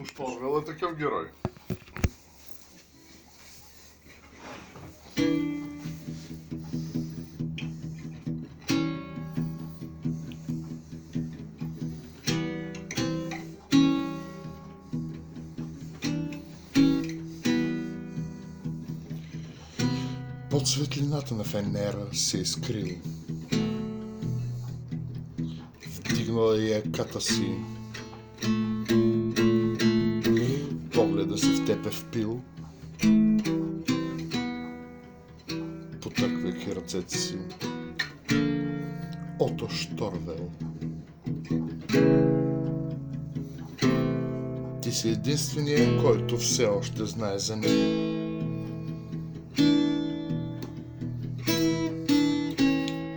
Ото Шторвел е такъв герой. Под светлината на Фенера се е скрил. Вдигнала я ката си. Погледа се в теб е впил. Потърквайки ръцете си. Ото Шторвел. Ти си единствения, който все още знае за него.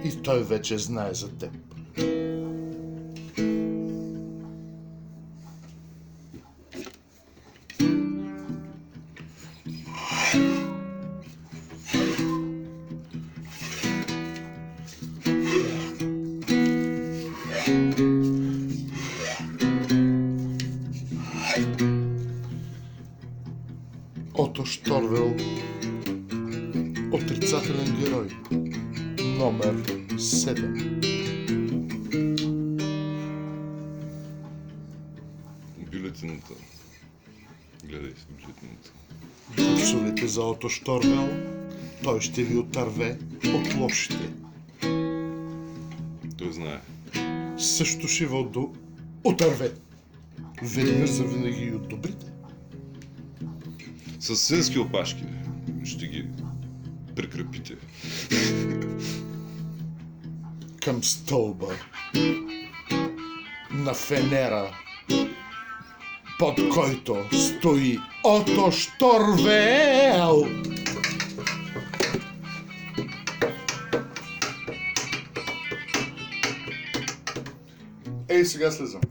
И той вече знае за теб. Ото Шторвел Отрицателен герой Номер 7 Бюлетината. Гледай си бюлетината. Гласовете за Ото Шторвел Той ще ви отърве от лошите Той знае. Също ще отду... отърве Веднъж за винаги и от добрите С свински опашки ще ги прикрепите. към стълба на Фенера, под който стои Ото Шторвел. Ей, сега слизам.